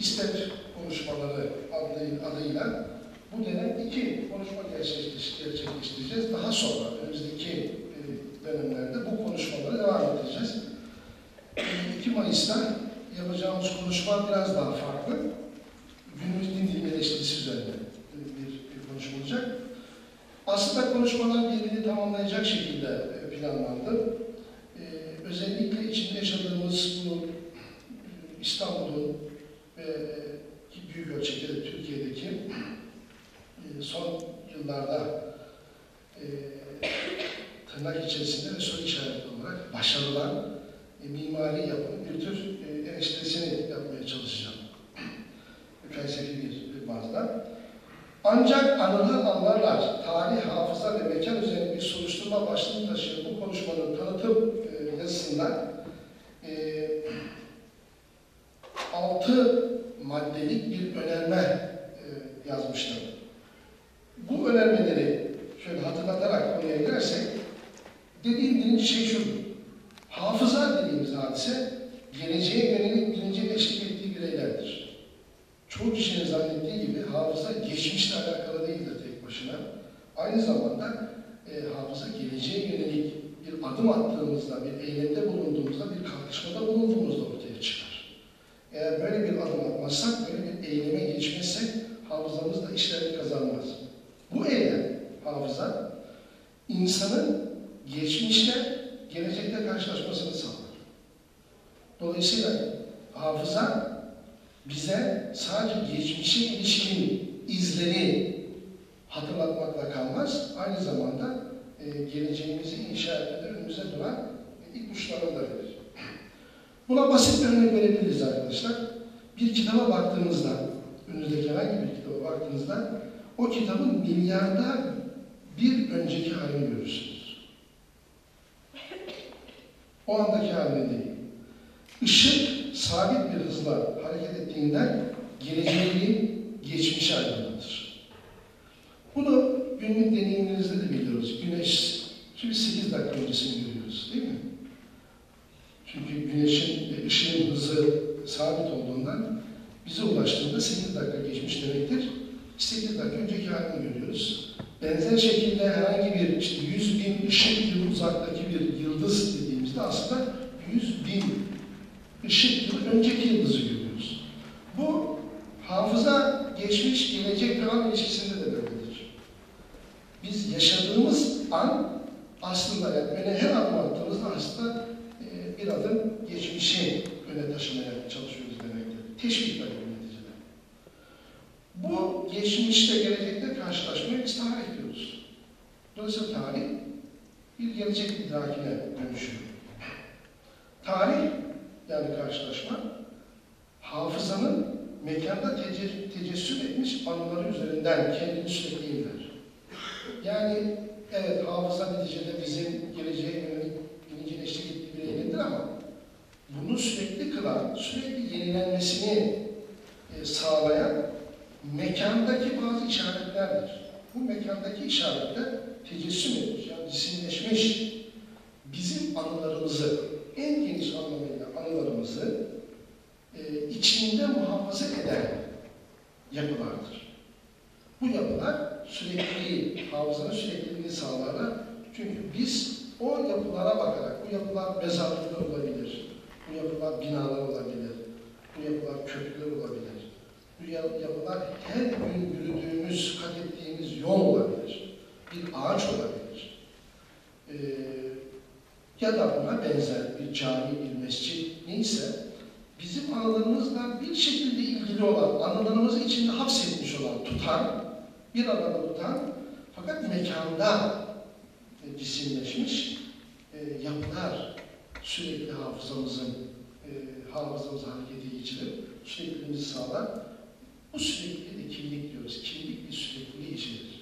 İster konuşmaları adıyla bu dönem iki konuşma gerçekleş- gerçekleştireceğiz. Daha sonra önümüzdeki e, dönemlerde bu konuşmaları devam edeceğiz. E, 2 Mayıs'ta yapacağımız konuşma biraz daha farklı. Günümüz din dilimi eleştirisi üzerine e, bir, konuşma olacak. Aslında konuşmalar birbirini tamamlayacak şekilde e, planlandı. E, özellikle içinde yaşadığımız bu e, İstanbul'un ve e, ki büyük ölçekte de Türkiye'deki e, son yıllarda e, tırnak içerisinde ve soru işareti olarak başarılan e, mimari yapının bir tür e, eleştirisini yapmaya çalışacağım. Felsefi bir, bir bazda. Ancak anılar anlarlar, tarih, hafıza ve mekan üzerine bir soruşturma başlığını taşıyan bu konuşmanın tanıtım e, yazısında e, altı maddelik bir önerme e, yazmışlar. Bu önermeleri şöyle hatırlatarak konuya girersek, dediğim birinci şey şu, hafıza dediğimiz hadise, geleceğe yönelik bilince eşlik ettiği bireylerdir. Çoğu kişinin zannettiği gibi hafıza geçmişle alakalı değildir tek başına. Aynı zamanda e, hafıza geleceğe yönelik bir adım attığımızda, bir eylemde bulunduğumuzda, bir kalkışmada bulunduğumuzda. Eğer böyle bir adım atmazsak, böyle bir eyleme geçmezsek hafızamız da işlerini kazanmaz. Bu eylem, hafıza, insanın geçmişle gelecekte karşılaşmasını sağlar. Dolayısıyla hafıza bize sadece geçmişe ilişkin izleri hatırlatmakla kalmaz, aynı zamanda e, geleceğimizi inşa etmede önümüze duran e, ipuçlarını da verir. Buna basit bir örnek verebiliriz arkadaşlar. Bir kitaba baktığınızda, önünüzdeki herhangi bir kitaba baktığınızda, o kitabın milyarda bir önceki halini görürsünüz. O andaki halini değil. Işık sabit bir hızla hareket ettiğinden geleceği geçmişe aydınlatır. Bunu günlük deneyimlerimizde de biliyoruz. Güneş, şimdi 8 dakika öncesini görüyoruz değil mi? Çünkü güneşin, ışığın hızı sabit olduğundan bize ulaştığında 8 dakika geçmiş demektir. 8 dakika önceki halini görüyoruz. Benzer şekilde herhangi bir işte 100 bin ışık yılı uzaktaki bir yıldız dediğimizde aslında 100 bin ışık yılı önceki yıldızı görüyoruz. Bu hafıza, geçmiş, gelecek falan ilişkisinde de böyledir. Biz yaşadığımız an aslında yani öne her adım attığımızda aslında bir adım geçmişi öne taşımaya çalışıyoruz demektir. Teşvik var neticede. Bu geçmişte gelecekte karşılaşmayı biz tarih diyoruz. Dolayısıyla tarih bir gelecek idrakine dönüşüyor. Tarih yani karşılaşma hafızanın mekanda tece, tecessüm etmiş anıları üzerinden kendini sürekli inler. Yani evet hafıza neticede bizim geleceğe yönelik bilincin eşlik ettiği bir eylemdir ama bunu sürekli kılan, sürekli yenilenmesini e, sağlayan mekandaki bazı işaretlerdir. Bu mekandaki işaretler tecessüm etmiş, yani cisimleşmiş bizim anılarımızı, en geniş anlamıyla anılarımızı e, içinde muhafaza eden yapılardır. Bu yapılar sürekli, hafızanın sürekliliğini sağlarlar. Çünkü biz o yapılara bakarak, bu yapılar mezarlıklar olabilir, bu yapılar binalar olabilir, bu yapılar köprüler olabilir, bu yapılar her gün yürüdüğümüz, kat ettiğimiz yol olabilir, bir ağaç olabilir. Ee, ya da buna benzer bir cami, bir mescit neyse bizim anılarımızla bir şekilde ilgili olan, anılarımızı içinde hapsetmiş olan, tutan, bir arada tutan fakat mekanda cisimleşmiş e, yapılar sürekli hafızamızın e, hafızamızı harekete geçirip sürekliliğimizi sağlar. Bu sürekli de kimlik diyoruz. Kimlik bir sürekliliği içerir.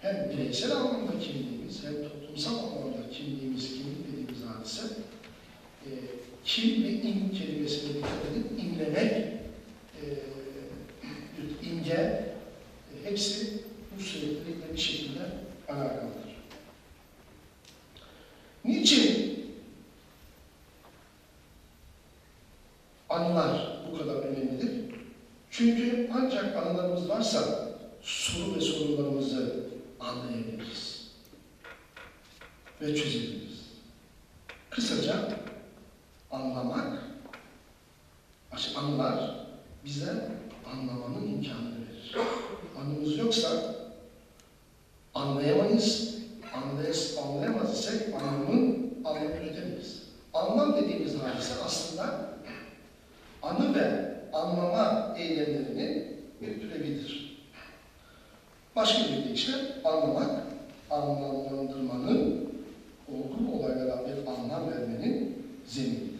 Hem bireysel anlamda kimliğimiz hem toplumsal anlamda kimliğimiz, kimlik dediğimiz hadise e, kim ve in kelimesine dikkat edin. İmlemek, e, imge, e, hepsi bu süreklilikle bir şekilde alakalıdır. Niçin anılar bu kadar önemlidir? Çünkü ancak anılarımız varsa soru ve sorunlarımızı anlayabiliriz ve çözebiliriz. Kısaca anlamak, aş- anılar bize anlamanın imkanını verir. Anımız yoksa anlayamayız, anlayas, anlayamaz isek anlamın anlamı üretemeyiz. Anlam dediğimiz hadise aslında anı ve anlama eylemlerinin bir türevidir. Başka bir deyişle anlamak, anlamlandırmanın, olgu olaylara bir anlam vermenin zeminidir.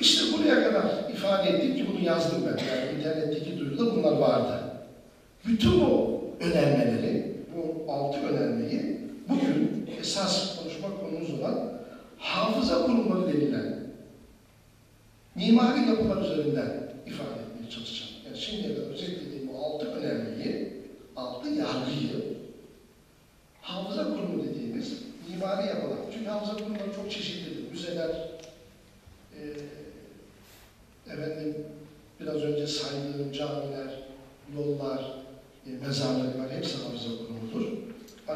İşte buraya kadar ifade ettim ki bunu yazdım ben. Yani internetteki duyuruda bunlar vardı. Bütün bu önermeleri, bu altı önermeyi bugün esas konuşma konumuz olan hafıza kurumları denilen mimari yapılar üzerinden ifade etmeye çalışacağım. Yani şimdiye kadar özetlediğim bu altı önermeyi, altı yargıyı hafıza kurumu dediğimiz mimari yapılar. Çünkü hafıza kurumları çok çeşitlidir. Müzeler, e, efendim biraz önce saydığım camiler, yollar, e, mezarlıklar hepsi hafıza kurumudur.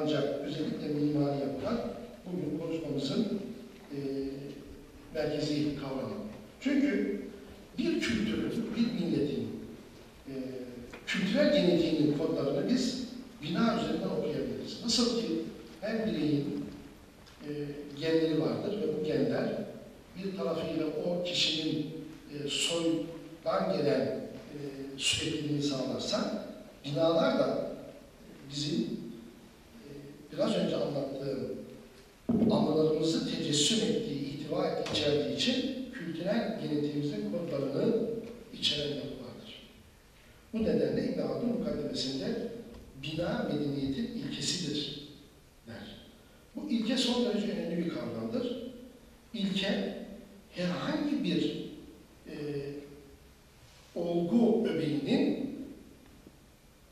Ancak özellikle mimari yapılar bugün konuşmamızın e, merkezi kavramı. Çünkü bir kültürün, bir milletin e, kültürel genetiğinin kodlarını biz bina üzerinden okuyabiliriz. Nasıl ki her bireyin e, genleri vardır ve bu genler bir tarafıyla o kişinin e, soydan gelen e, sürekliliğini sağlarsa binalar da bizim biraz önce anlattığım anılarımızı tecessüm ettiği, ihtiva ettiği, içerdiği için kültürel genetiğimizin kodlarını içeren yapılardır. Bu nedenle İbn Haldun mukaddemesinde bina medeniyetin ilkesidir der. Bu ilke son derece önemli bir kavramdır. İlke herhangi bir e, olgu öbeğinin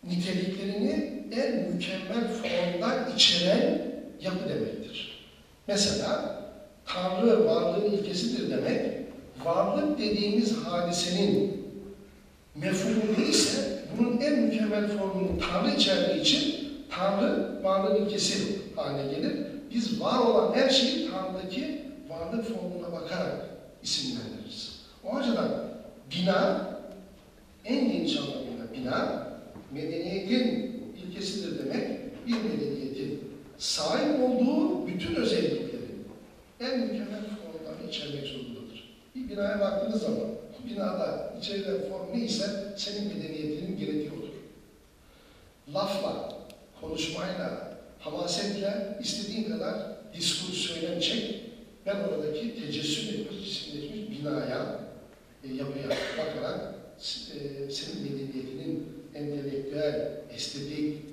niteliklerini en mükemmel formda içeren yapı demektir. Mesela Tanrı varlığın ilkesidir demek, varlık dediğimiz hadisenin mefhumu değilse bunun en mükemmel formunu Tanrı içerdiği için Tanrı varlığın ilkesi haline gelir. Biz var olan her şeyi Tanrı'daki varlık formuna bakarak isimlendiririz. O açıdan bina en geniş anlamıyla bina medeniyetin ilkesidir demek bir medeniyetin sahip olduğu bütün özellikleri en mükemmel formlarını içermek zorundadır. Bir binaya baktığınız zaman bu binada içerilen form neyse senin medeniyetinin gerekli olur. Lafla, konuşmayla, hamasetle istediğin kadar diskur söylem çek. Ben oradaki tecessüm etmiş, cisimleşmiş binaya, e, yapıya bakarak e, senin medeniyetinin entelektüel, estetik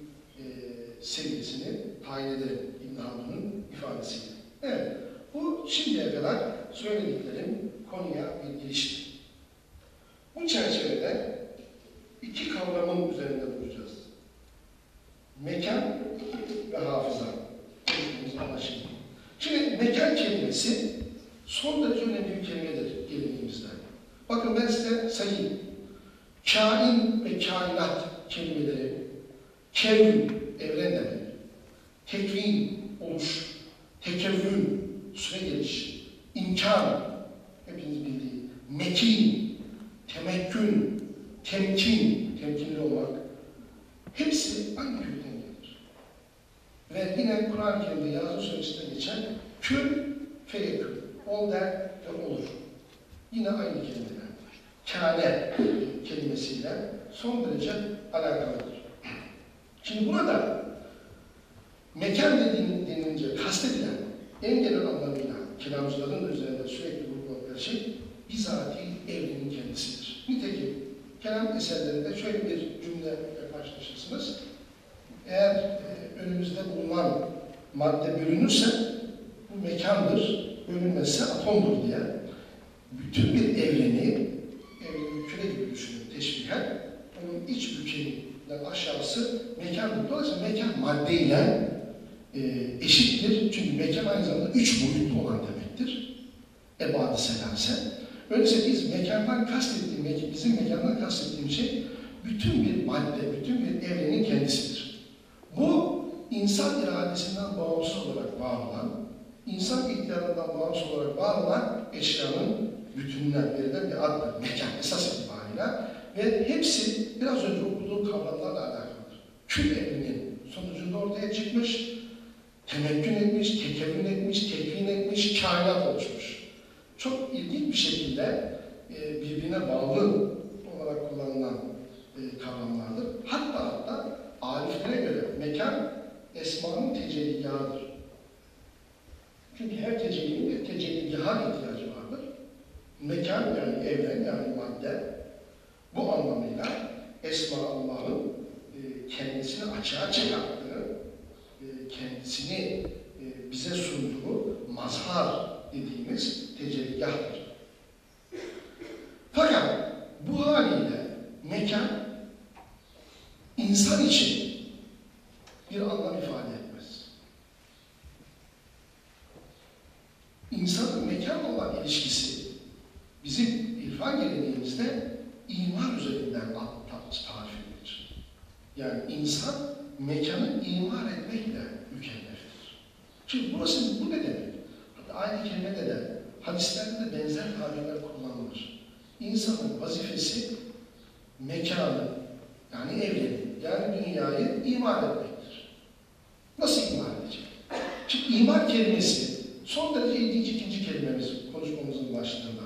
seviyesini tayin ederim İbn Haldun'un ifadesiyle. Evet, bu şimdiye kadar söylediklerim konuya bir girişti. Bu çerçevede iki kavramın üzerinde duracağız. Mekan ve hafıza. Konuşmamız anlaşıldı. Şimdi mekan kelimesi son derece önemli bir kelimedir geleneğimizde. Bakın ben size sayayım. Kain ve kainat kelimeleri, kevn, evren demek, tekvin, oluş, tekevvün, süre geliş, imkan, hepiniz bildiği, mekin, temekkün, temkin, temkinli olmak, hepsi aynı kökten gelir. Ve yine Kur'an-ı Kerim'de Yazı Suresi'nde geçen kün, feyekün, ol der ve olur. Yine aynı kelimeler. Kâne kelimesiyle son derece alakalıdır. Şimdi burada mekan dediğin, denilince kastedilen en genel anlamıyla kelamcıların üzerinde sürekli vurguladıkları şey bizatihi evrenin kendisidir. Nitekim kelam eserlerinde şöyle bir cümle karşılaşırsınız. Eğer e, önümüzde bulunan madde bölünürse bu mekandır, bölünmezse atomdur diye bütün bir evreni evrenin küre gibi düşünün teşbihen onun iç bükeninden aşağısı mekandır. Dolayısıyla mekan maddeyle e, eşittir. Çünkü mekan aynı zamanda üç boyutlu olan demektir. Ebadı selase. Öyleyse biz mekandan kastettiğim, bizim mekandan kastettiğim şey bütün bir madde, bütün bir evrenin kendisidir. Bu insan iradesinden bağımsız olarak var olan, insan ihtiyarından bağımsız olarak var olan eşyanın bütününden verilen bir addır. Mekan esas itibariyle ve hepsi biraz önce okuduğum kavramlarla alakalıdır. Kül evrinin sonucunda ortaya çıkmış, temekkün etmiş, tekevün etmiş, tekvin etmiş, kainat oluşmuş. Çok ilginç bir şekilde e, birbirine bağlı olarak kullanılan e, kavramlardır. Hatta hatta ariflere göre mekan esmanın tecelligahıdır. Çünkü her tecellinin bir tecelligaha ihtiyacı vardır. Mekan yani evren yani madde bu anlamıyla Esma Allah'ın e, kendisini açığa çıkarttığı, e, kendisini e, bize sunduğu mazhar dediğimiz tecelligahtır. Fakat bu haliyle mekan insan için bir anlam ifade etmez. İnsanın mekanla olan ilişkisi bizim irfan geleneğimizde imar üzerinden tarif edilir. Yani insan mekanı imar etmekle mükelleftir. Şimdi burası bu ne demek? Hatta aynı kelimede de hadislerde de benzer tabirler kullanılır. İnsanın vazifesi mekanı, yani evreni, yani dünyayı imar etmektir. Nasıl imar edecek? Şimdi imar kelimesi son derece ilginç ikinci kelimemiz konuşmamızın başlığında.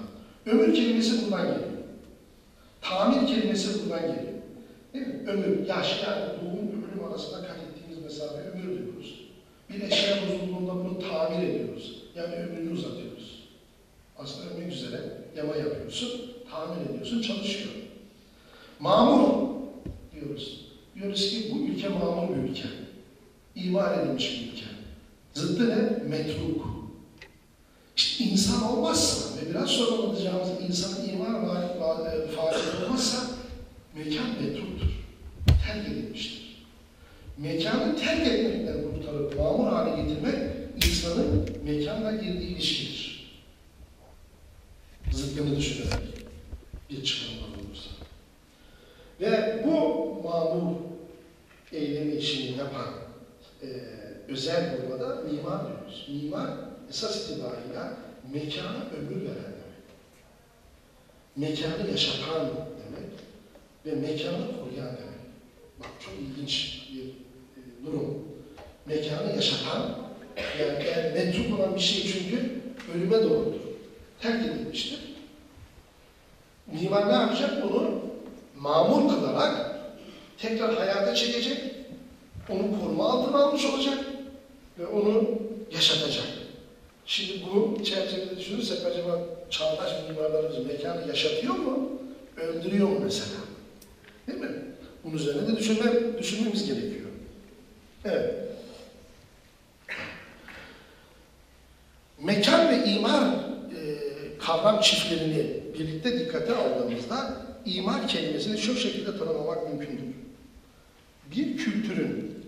Ömür kelimesi buradan geliyor. Tamir kelimesi buradan geliyor. Değil mi? Ömür, yaş yani doğum ölüm arasında kat ettiğimiz mesafe ömür diyoruz. Bir eşya bozulduğunda bunu tamir ediyoruz. Yani ömrünü uzatıyoruz. Aslında ölmek üzere yama yapıyorsun, tamir ediyorsun, çalışıyor. Mamur diyoruz. Diyoruz ki bu ülke mamur bir ülke. İmar edilmiş bir ülke. Zıttı ne? Metruk. İşte insan olmazsa ve biraz sonra anlatacağımız insanın imar faaliyeti olmazsa mekan metruktur. Terk edilmiştir. Mekanı terk etmekten kurtarıp mamur hale getirmek insanın mekanla girdiği ilişkidir. Zıttını düşünerek bir çıkarımlar olursa. Ve bu mamur eylemi işini yapan e, özel durumda mimar diyoruz. Mimar esas itibariyle mekana ömür veren. Mekanı yaşatan demek ve mekanı koruyan demek. Bak çok ilginç bir e, durum. Mekanı yaşatan, yani eğer metruk olan bir şey çünkü ölüme doğrudur. Terk edilmiştir. Mimar ne yapacak? Bunu mamur kılarak tekrar hayata çekecek, onu koruma altına almış olacak ve onu yaşatacak. Şimdi bu çerçevede düşünürsek acaba çağdaş mimarlarımız mekanı yaşatıyor mu? Öldürüyor mu mesela? Değil mi? Bunun üzerine de düşünme, düşünmemiz gerekiyor. Evet. Mekan ve imar e, kavram çiftlerini birlikte dikkate aldığımızda imar kelimesini şu şekilde tanımlamak mümkündür. Bir kültürün,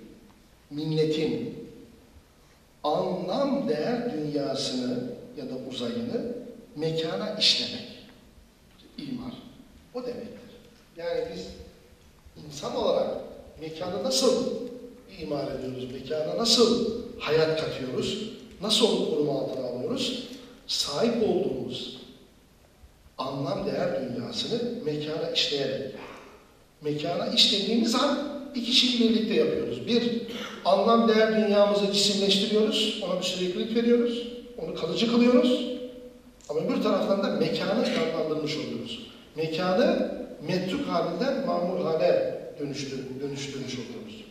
milletin anlam değer dünyasını ya da uzayını mekana işlemek. İmar. O demektir. Yani biz insan olarak mekanı nasıl imar ediyoruz? Mekana nasıl hayat katıyoruz? Nasıl koruma altına alıyoruz? Sahip olduğumuz anlam değer dünyasını mekana işleyerek. Mekana işlediğimiz an iki şeyi birlikte yapıyoruz. Bir, anlam değer dünyamızı cisimleştiriyoruz, ona bir süreklilik veriyoruz, onu kalıcı kılıyoruz. Ama bir taraftan da mekanı anlamlandırmış oluyoruz. Mekanı metruk halinden mamur hale dönüştür, dönüştürmüş oluyoruz.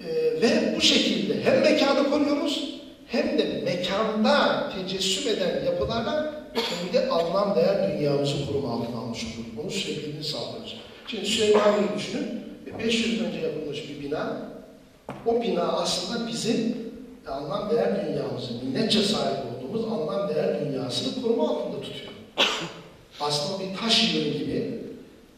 Ee, ve bu şekilde hem mekanı koruyoruz, hem de mekanda tecessüm eden yapılarla kendi anlam değer dünyamızı koruma altına almış oluyoruz. Onun sürekliliğini sağlıyoruz. Şimdi Süleymaniye'yi düşünün. 500 yıl önce yapılmış bir bina. O bina aslında bizim anlam değer dünyamızı, milletçe sahip olduğumuz anlam değer dünyasını koruma altında tutuyor. Aslında bir taş yığını gibi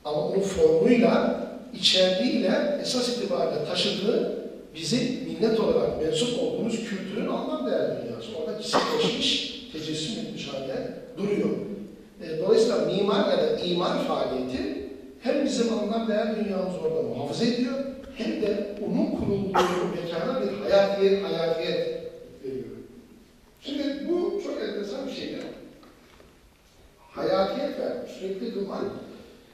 ama onun formuyla, içerdiğiyle esas itibariyle taşıdığı bizi millet olarak mensup olduğumuz kültürün anlam değer dünyası. Orada cisimleşmiş, tecessüm etmiş halde duruyor. E, dolayısıyla mimar ya da imar faaliyeti hem bizim anlam değer dünyamızı orada muhafaza ediyor hem de onun kurulduğu mekana bir hayatiyet, hayatiyet. Şimdi bu çok enteresan bir şeydir. Hayatiyet vermek, sürekli kılmak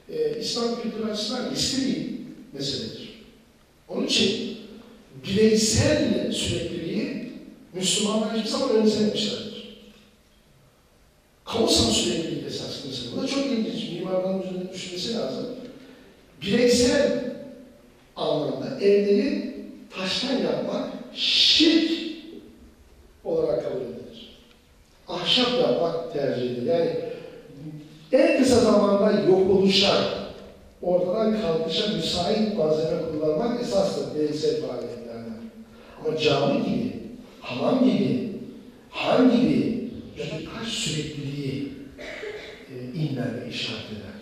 e, İslam kültürü açısından riskli meseledir. Onun için bireysel sürekliliği Müslümanlar hiçbir zaman önemsememişlerdir. Kamusal sürekliliği esas mesela. Bu da çok ilginç. Mimarların üzerinde düşünmesi lazım. Bireysel anlamda evleri taştan yapmak şirk olarak kabul edilir. Ahşap yapmak tercih edilir. Yani en kısa zamanda yok oluşa, ortadan kalkışa müsait malzeme kullanmak esastır bireysel faaliyetlerden. Ama cami gibi, hamam gibi, han gibi taş sürekliliği e, inler ve işaret eder.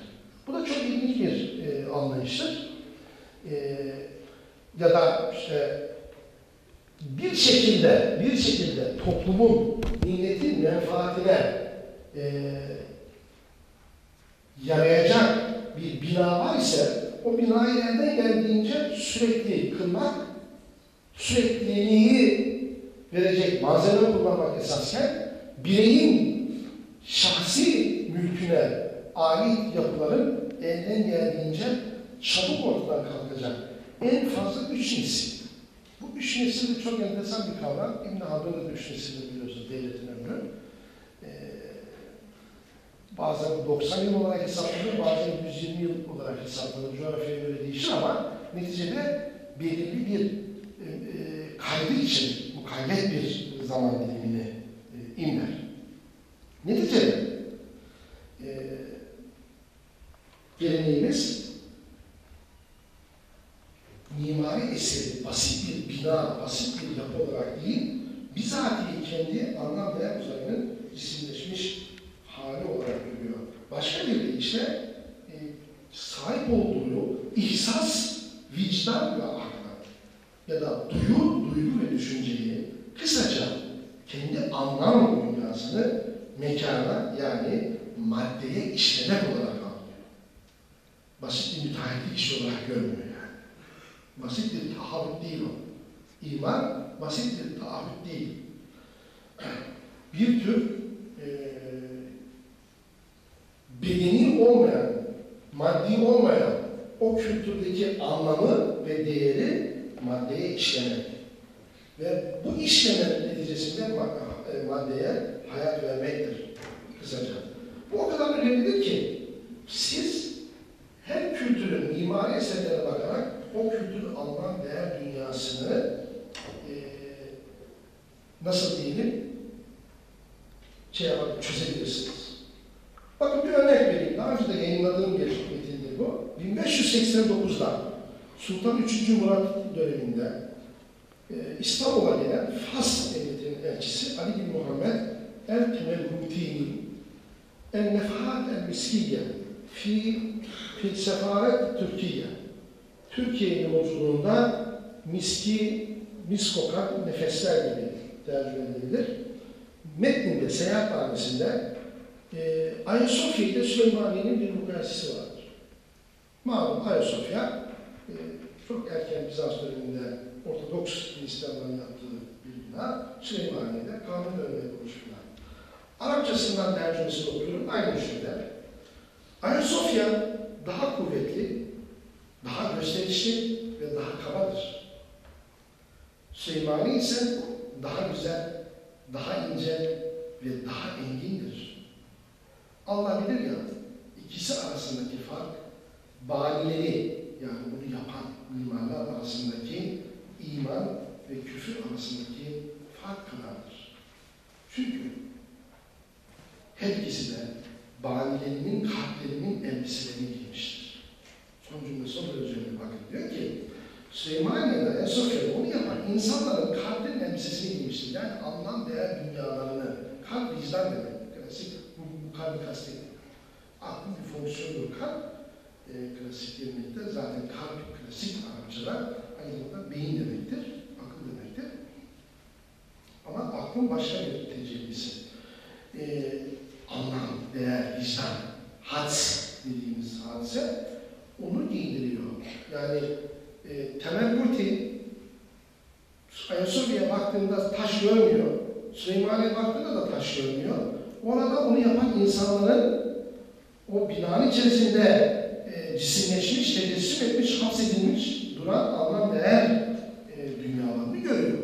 Bu da çok ilginç bir e, anlayıştır. E, ya da işte bir şekilde, bir şekilde toplumun nimetin menfaatine e, yarayacak bir bina var ise o binayı elden geldiğince sürekli kılmak, sürekliliği verecek malzeme kullanmak esasken bireyin şahsi mülküne ait yapıların elden geldiğince çabuk ortadan kalkacak. En fazla üç nesil. Bu de çok enteresan bir kavram. İbn Haldun'un üç nesildir biliyorsunuz devletin ömrü. Ee, bazen 90 yıl olarak hesaplanır, bazen 120 yıl olarak hesaplanır. Coğrafyaya göre değişir ama neticede belirli bir e, e, kaydı için mukaymet bir zaman dilimini e, imler. Neticede e, geleneğimiz mimari eseri basit bir bina, basit bir yapı olarak değil, bizatihi kendi anlam değer uzayının cisimleşmiş hali olarak görüyor. Başka bir deyişle e, sahip olduğu ihsas, vicdan ve akla ya da duyu, duygu ve düşünceyi kısaca kendi anlam dünyasını mekana yani maddeye işlemek olarak alıyor. Basit bir müteahhitlik işi olarak görmüyor. Basit bir tahammül değil o. İman basit bir tahammül değil. Bir tür e, bedeni olmayan, maddi olmayan o kültürdeki anlamı ve değeri maddeye işlemek. Ve bu işlemenin neticesinde maddeye hayat vermektir kısaca. Bu o kadar önemlidir ki siz her kültürün mimari eserlere bakarak o anlam değer dünyasını e, nasıl diyelim şey yapar, çözebilirsiniz. Bakın bir örnek vereyim. Daha önce de yayınladığım bir metindir bu. 1589'da Sultan 3. Murat döneminde e, İstanbul'a gelen Fas devletinin elçisi Ali bin Muhammed el-Temelhutini el-Nefahat el-Miskiye fi, fi sefaret Türkiye Türkiye yolculuğunda miski, mis kokan nefesler gibi tercüme edilir. Metninde, seyahatnamesinde e, Ayasofya Süleymaniye'nin bir mukayesesi vardır. Malum Ayasofya e, çok erken Bizans döneminde Ortodoks Hristiyanların yaptığı bir bina, Süleymaniye'de kanun önüne bina. Arapçasından tercümesini okuyorum, aynı şöyle. Ayasofya daha kuvvetli, daha gösterişli ve daha kabadır. Süleymani ise daha güzel, daha ince ve daha engindir. Allah bilir ya, ikisi arasındaki fark, banileri yani bunu yapan mimarlar arasındaki iman ve küfür arasındaki fark kadardır. Çünkü her ikisi de banilerinin kalplerinin elbiselerini giymiştir. Son cümle son derece bakın. Diyor ki Süleymaniye'de Ayasofya'da onu yapan insanların kalplerinin elbisesini giymiştir. Yani anlam değer dünyalarını, kalp vicdan demek. Klasik bu, bu kalbi kastetmiyor. Aklın bir fonksiyonu kalp, e, klasik demekte zaten kalp klasik Arapçada aynı zamanda beyin demektir, akıl demektir. Ama aklın başka bir tecellisi. E, anlam, değer, vicdan, hads dediğimiz hadise onu giydiriyor. Yani e, Temel Burti Ayasofya'ya baktığında taş görmüyor. Süleymaniye baktığında da taş görmüyor. Orada onu yapan insanların o binanın içerisinde e, cisimleşmiş, tecessüm etmiş, hapsedilmiş, duran anlam değer e, dünyalarını görüyor.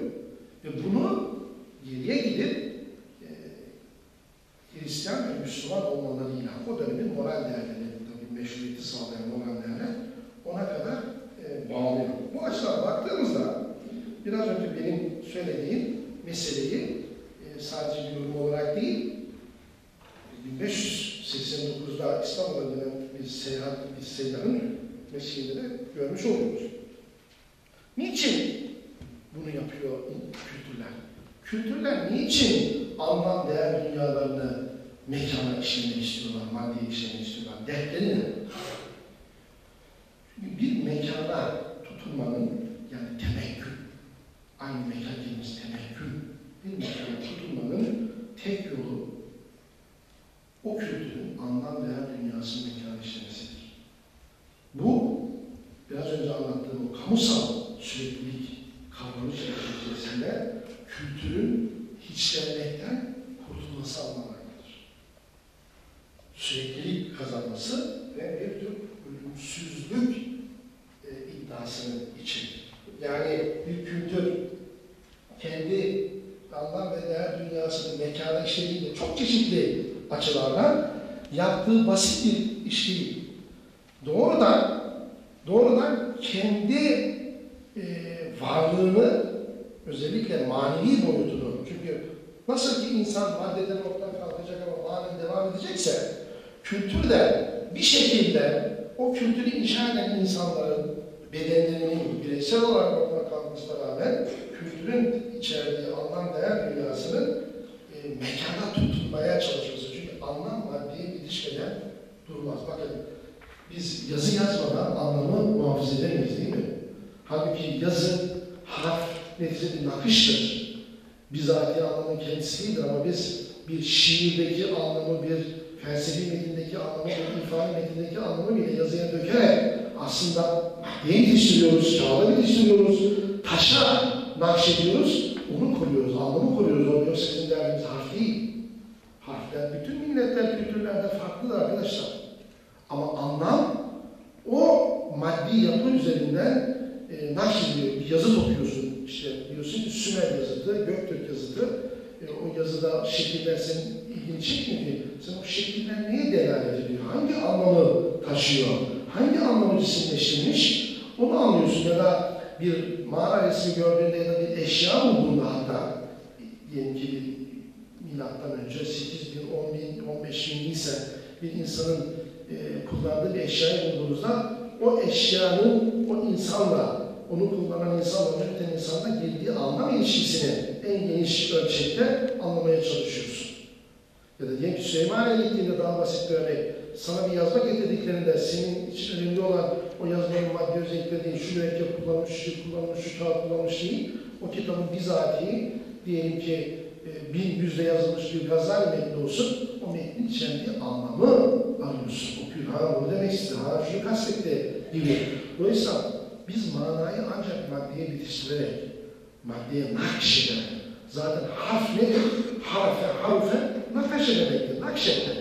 Ve bunu geriye gidip e, Hristiyan ve Müslüman olmalarıyla o dönemin moral değerleri, meşruiyeti sağlayan değerler ona kadar e, bağlıyor. Bu açıdan baktığımızda biraz önce benim söylediğim meseleyi e, sadece bir yorum olarak değil, 1589'da İstanbul'a gelen bir seyahat, bir seyyahın mesleğinde de görmüş oluyoruz. Niçin bunu yapıyor kültürler? Kültürler niçin anlam değer dünyalarını mekana işlemek istiyorlar, maddeye işlemek istiyorlar? Dertleri ne? Çünkü bir mekana tutunmanın yani temekkün, aynı mekan dediğimiz temekkün, bir mekana tutunmanın tek yolu o kültürün anlam değer dünyasının mekana işlemesidir. Bu biraz önce anlattığım o kamusal süreklilik kavramı içerisinde kültürün hiçlenmekten kurtulması anlamına gelir. Kazanması ve bir tür ölümsüzlük e, iddiasını içerir. Yani bir kültür kendi anlam ve değer dünyasını mekana işlediğinde çok çeşitli açılardan yaptığı basit bir iş değil. Doğrudan doğrudan kendi e, varlığını özellikle manevi boyutunu çünkü nasıl ki insan maddeden ortadan kalkacak ama manen devam edecekse kültür de bir şekilde o kültürü inşa eden insanların bedenlerinin bireysel olarak ortadan kalkmasına rağmen kültürün içerdiği anlam değer dünyasının e, mekana tutunmaya çalışması. Çünkü anlam maddeye ilişkiden durmaz. Bakın biz yazı yazmadan anlamı muhafaza edemeyiz değil mi? Halbuki yazı harf neticede bir nakıştır. Bizatihi anlamın kendisi değildir ama biz bir şiirdeki anlamı, bir felsefi metindeki anlamı, bir ifade metindeki anlamı bile yazıya dökerek aslında maddeye yetiştiriyoruz, kağıda yetiştiriyoruz, taşa nakşediyoruz, onu koruyoruz, anlamı koruyoruz. O yoksa sizin derdiniz harf değil. Harfler bütün milletler, kültürlerde farklıdır arkadaşlar. Ama anlam o maddi yapı üzerinden e, nakşediliyor. Bir yazı okuyorsun, işte diyorsun ki Sümer yazıtı, Göktürk yazıtı. E, o yazıda şekiller senin ilgini çekmiyor ki. Sen o şekiller neye delalet ediyor? Hangi anlamı taşıyor? Hangi anlamı cisimleştirmiş? Onu anlıyorsun ya da bir mağara resmi gördüğünde ya da bir eşya bulduğunda hatta diyelim ki bir milattan önce 8 bin, 10 bin, 15 bin ise bir insanın e, kullandığı bir eşyayı bulduğunuzda o eşyanın o insanla, onu kullanan insanla, üreten insanla girdiği anlam ilişkisini en geniş ölçekte anlamaya çalışıyorsun. Ya da diyelim ki Süleymaniye gittiğinde daha basit bir örnek, sana bir yazma getirdiklerinde senin için önemli olan o yazmanın maddi özellikleri değil, şu mürekkep kullanmış, şu kullanmış, şu kağıt kullanmış değil, o kitabın bizatihi diyelim ki e, bin yüzde yazılmış bir gazal metni olsun, o metnin içerdiği anlamı arıyorsun. Okuyor, ha bunu demek istedi, ha şunu kastetti gibi. Dolayısıyla biz manayı ancak maddeye bitiştirerek, maddeye nakşederek, zaten harf nedir? Harfe, harfe nakşe demektir, nakşetmek.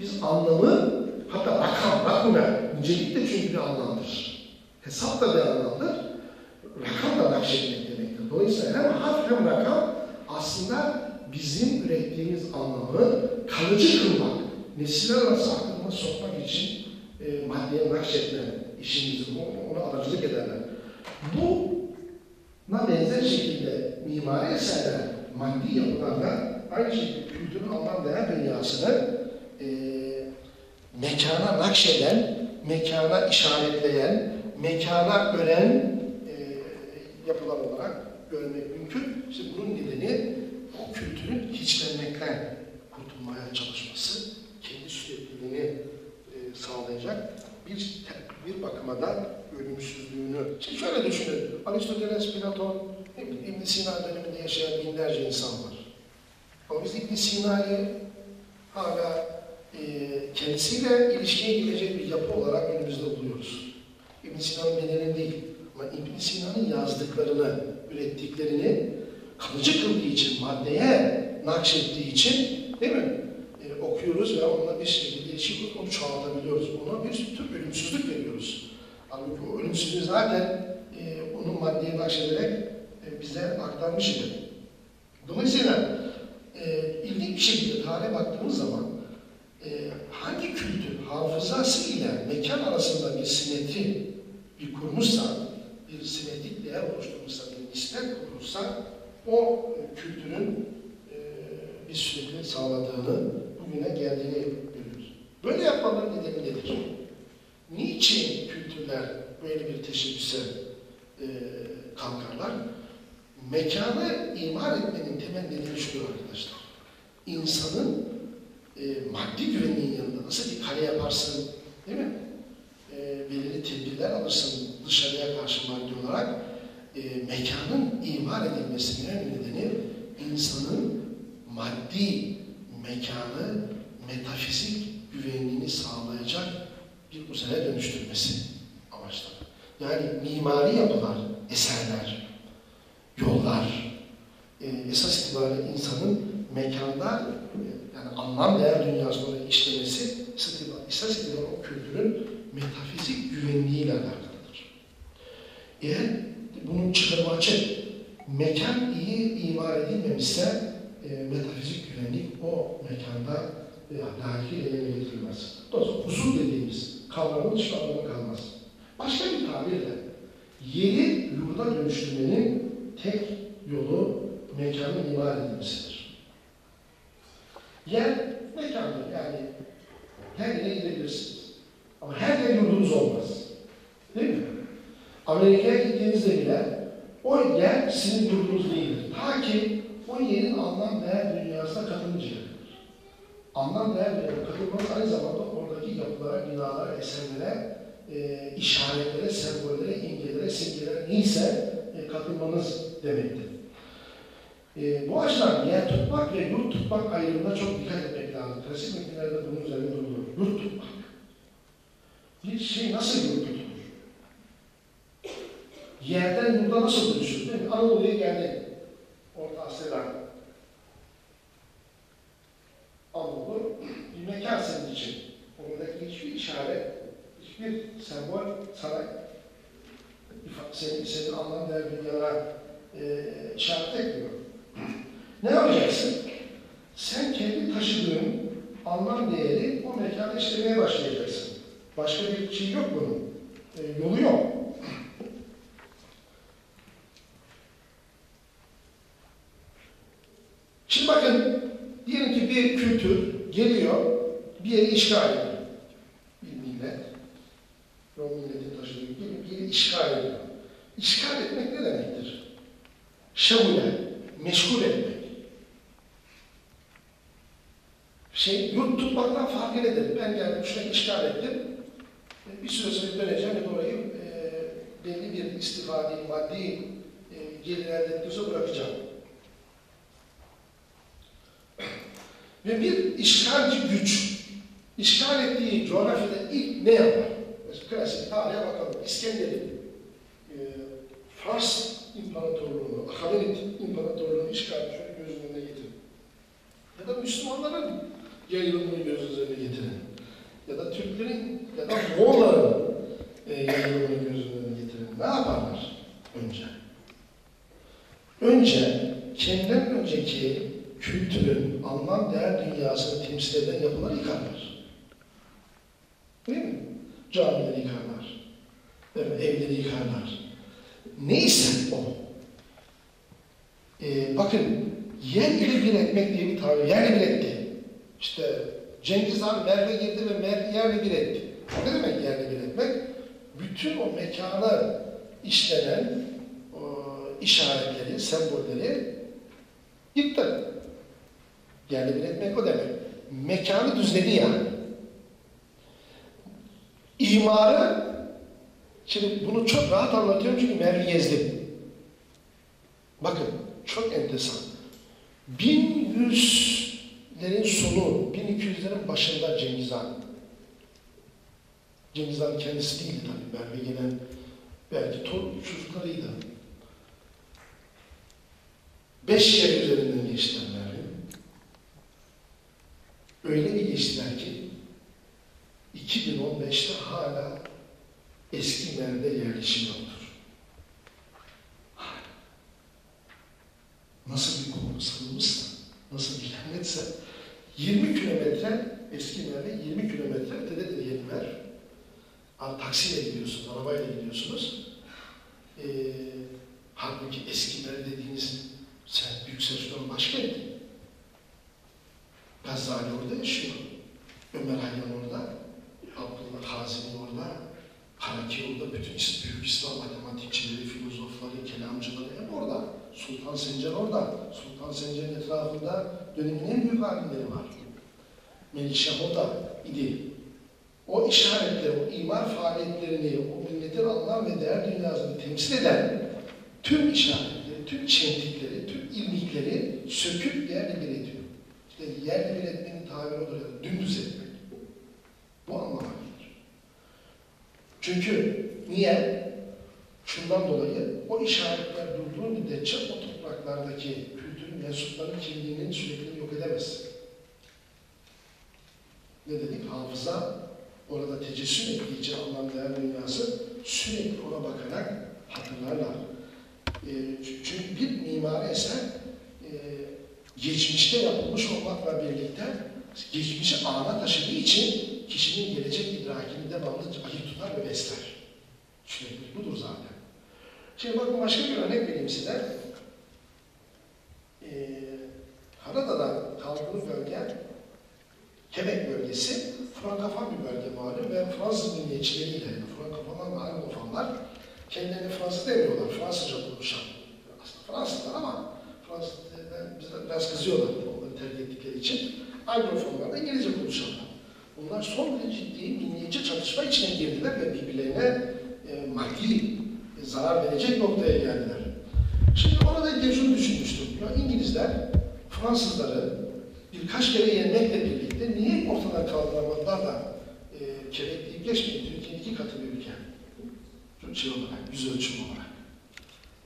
Biz anlamı, hatta rakam, rakume, nicelik de çünkü bir anlamdır. Hesap da bir anlamdır. Rakam da nakşetmek demektir. Dolayısıyla hem harf hem rakam aslında bizim ürettiğimiz anlamı kalıcı kılmak, nesiller arası aklına sokmak için e, maddeye nakşetme işimizi, ona aracılık ederler. Buna benzer şekilde mimari eserler, maddi yapılarda aynı şekilde kültürün anlam değer dünyasını e, mekana nakşeden, mekana işaretleyen, mekana ören e, yapılar olarak görmek mümkün. İşte bunun nedeni o kültürün hiçlenmekten kurtulmaya çalışması, kendi sürekliliğini e, sağlayacak bir bir bakıma da ölümsüzlüğünü. Şimdi şöyle düşünün, Aristoteles, Platon, İbn Sina döneminde yaşayan binlerce insan var. Ama biz İbn Sina'yı hala e, kendisiyle ilişkiye girecek bir yapı olarak önümüzde buluyoruz. İbn Sina'nın bedenin değil ama İbn Sina'nın yazdıklarını, ürettiklerini kalıcı kıldığı için, maddeye nakşettiği için değil mi? E, okuyoruz ve onunla bir şekilde ilişki kurup onu çoğaltabiliyoruz. Ona bir tür ölümsüzlük veriyoruz. Halbuki o ölümsüzlüğü zaten e, onun maddeye nakşederek e, bize aktarmış idi. Dolayısıyla e, ilginç bir şekilde tarihe baktığımız zaman e, hangi kültür hafızası ile mekan arasında bir simetri bir kurmuşsa, bir simetrik değer oluşturmuşsa, bir nispet kurmuşsa o e, kültürün e, bir sürekli sağladığını, bugüne geldiğini görüyoruz. Böyle yapmaların nedeni nedir? Niçin kültürler böyle bir teşebbüse e, kalkarlar? Mekanı imar etmenin temel nedeni şudur arkadaşlar. İnsanın e, maddi güvenliğin yanında nasıl bir kale yaparsın, değil mi? E, belirli tedbirler alırsın dışarıya karşı maddi olarak. E, mekanın imar edilmesinin en nedeni insanın maddi mekanı metafizik güvenliğini sağlayacak bir uzaya dönüştürmesi amaçlı. Yani mimari yapılar, eserler, yollar, e, esas itibariyle insanın mekanda e, yani anlam değer dünyasında işlemesi esas itibariyle, o kültürün metafizik güvenliğiyle alakalıdır. Eğer bunun çıkarımı açık, mekan iyi imar edilmemişse e, metafizik güvenlik o mekanda e, layıkıyla yerine getirilmez. Dolayısıyla usul dediğimiz kavramın anlamı kalmaz. Başka bir tabirle yeri yurda dönüştürmenin tek yolu mekanın imar edilmesidir. Yer mekandır yani her yere gidebilirsiniz. Ama her yer yurdunuz olmaz. Değil mi? Amerika'ya gittiğinizde bile o yer sizin yurdunuz değildir. Ta ki o yerin anlam değer dünyasına katılıncaya kadar. Anlam değer dünyasına katılmanız aynı zamanda oradaki yapılara, binalara, eserlere, e, işaretlere, sembollere, imgelere, simgelere neyse e, katılmanız demektir. E, bu açıdan yer tutmak ve yurt tutmak ayrımına çok dikkat etmek lazım. Klasik metinlerde bunun üzerinde durulur. Yurt tutmak. Bir şey nasıl yurt tutulur? Yerden yurda nasıl dönüşür değil mi? Anadolu'ya geldin. Orta Asya'dan. Anadolu bir mekan senin için. Oradaki hiçbir işaret, hiçbir sembol sana senin, senin anlam değer dünyalara e, işaret etmiyor. Ne yapacaksın? Sen kendi taşıdığın anlam değeri o mekanda işlemeye başlayacaksın. Başka bir şey yok bunun. E, yolu yok. Şimdi bakın, diyelim ki bir kültür geliyor, bir yeri işgal ediyor. Bir millet, Rom milletin taşıdığı gibi bir yeri işgal ediyor. İşgal etmek ne demektir? Şevule, meşgul etmek. Şey, yurt tutmaktan farkı nedir? Ben geldim, şurayı işgal ettim. Bir süre sonra döneceğim ve orayı e, belli bir istifade, maddi e, gelir elde bırakacağım. Ve bir işgalci güç, işgal ettiği coğrafyada ilk ne yapar? Klasik tarihe bakalım. İskender'in e, Fars İmparatorluğunu, Akamenit İmparatorluğunu işgal şöyle gözünün önüne getirin. Ya da Müslümanların yayılımını gözünün önüne getirin. Ya da Türklerin ya da Moğolların e, yayılımını gözünün önüne getirin. Ne yaparlar önce? Önce kendinden önceki kültürün anlam değer dünyasını temsil eden yapıları yıkarlar. Değil mi? Camileri yıkarlar. Evleri yıkarlar. Neyse o. Ee, bakın yer ile bir etmek diye bir tabir. Yerle bir etti. İşte Cengiz Han Merve girdi ve Merve yerle bir etti. Ne demek yerle bir etmek? Bütün o mekana işlenen o işaretleri, sembolleri yıktı. Yerle bir etmek o demek. Mekanı düzledi yani. İmarı, şimdi bunu çok rahat anlatıyorum çünkü Merve gezdim. Bakın, çok enteresan. 1100 1200'lerin sonu, 1200'lerin başında Cengiz Han. Cengiz Han kendisi değildi tabii. Belki gelen belki torun çocuklarıydı. Beş yer üzerinden geçtiler Merve. Öyle bir geçtiler ki 2015'te hala eski Merve'de yerleşim yoktur. Nasıl bir konu salınmışsa, nasıl bir lahnetse 20 kilometre eski Merve 20 kilometre ötede de diyelim ver. Taksiyle gidiyorsunuz, arabayla gidiyorsunuz. Ee, halbuki eski Merve dediğiniz sen büyük Selçuklu'nun başkenti. Gazali orada yaşıyor. Ömer Hayyam orada. Abdullah Hazimi orada. Haraki orada. Bütün büyük İslam matematikçileri, filozofları, kelamcıları hep orada. Sultan Sencer orada. Sultan Sencer'in etrafında dönemin en büyük alimleri var. Melikşah orada idi. O işaretleri, o imar faaliyetlerini, o milletin anlam ve değer dünyasını temsil eden tüm işaretleri, tüm çentikleri, tüm ilmikleri söküp yerle bir ediyor. İşte yerle bir etmenin tabiri odur ya, dümdüz etmek. Bu anlama gelir. Çünkü niye? Şundan dolayı o işaretler durduğu müddetçe o topraklardaki kültürün mensuplarının kimliğinin sürekli yok edemez. Ne dedik? Hafıza orada tecessüm ettiği anlam değer dünyası sürekli ona bakarak hatırlarlar. E, çünkü bir mimari eser e, geçmişte yapılmış olmakla birlikte geçmişi ana taşıdığı için kişinin gelecek idrakini devamlı ayık tutar ve besler. Sürekli budur zaten. Şimdi bakın başka bir örnek vereyim size. Ee, Harada'da kaldığı bölge Quebec bölgesi Frankofon bir bölge malum ve Fransız milliyetçileriyle, Frankofonlar ve Anglofonlar kendilerini Fransız demiyorlar, Fransızca konuşan. Aslında Fransızlar ama Fransız, bize biraz kızıyorlar onları terk ettikleri için. Anglofonlar da İngilizce konuşanlar. Bunlar son derece ciddi milliyetçi çatışma içine girdiler ve birbirlerine e, maddi e, zarar verecek noktaya geldiler. Şimdi orada şunu düşünmüştüm. Ya İngilizler Fransızları birkaç kere yenmekle birlikte niye ortadan kaldıramadılar da e, Quebec deyip geçmeyin. Türkiye'nin iki katı bir ülke. Şey olarak, yüz ölçüm olarak.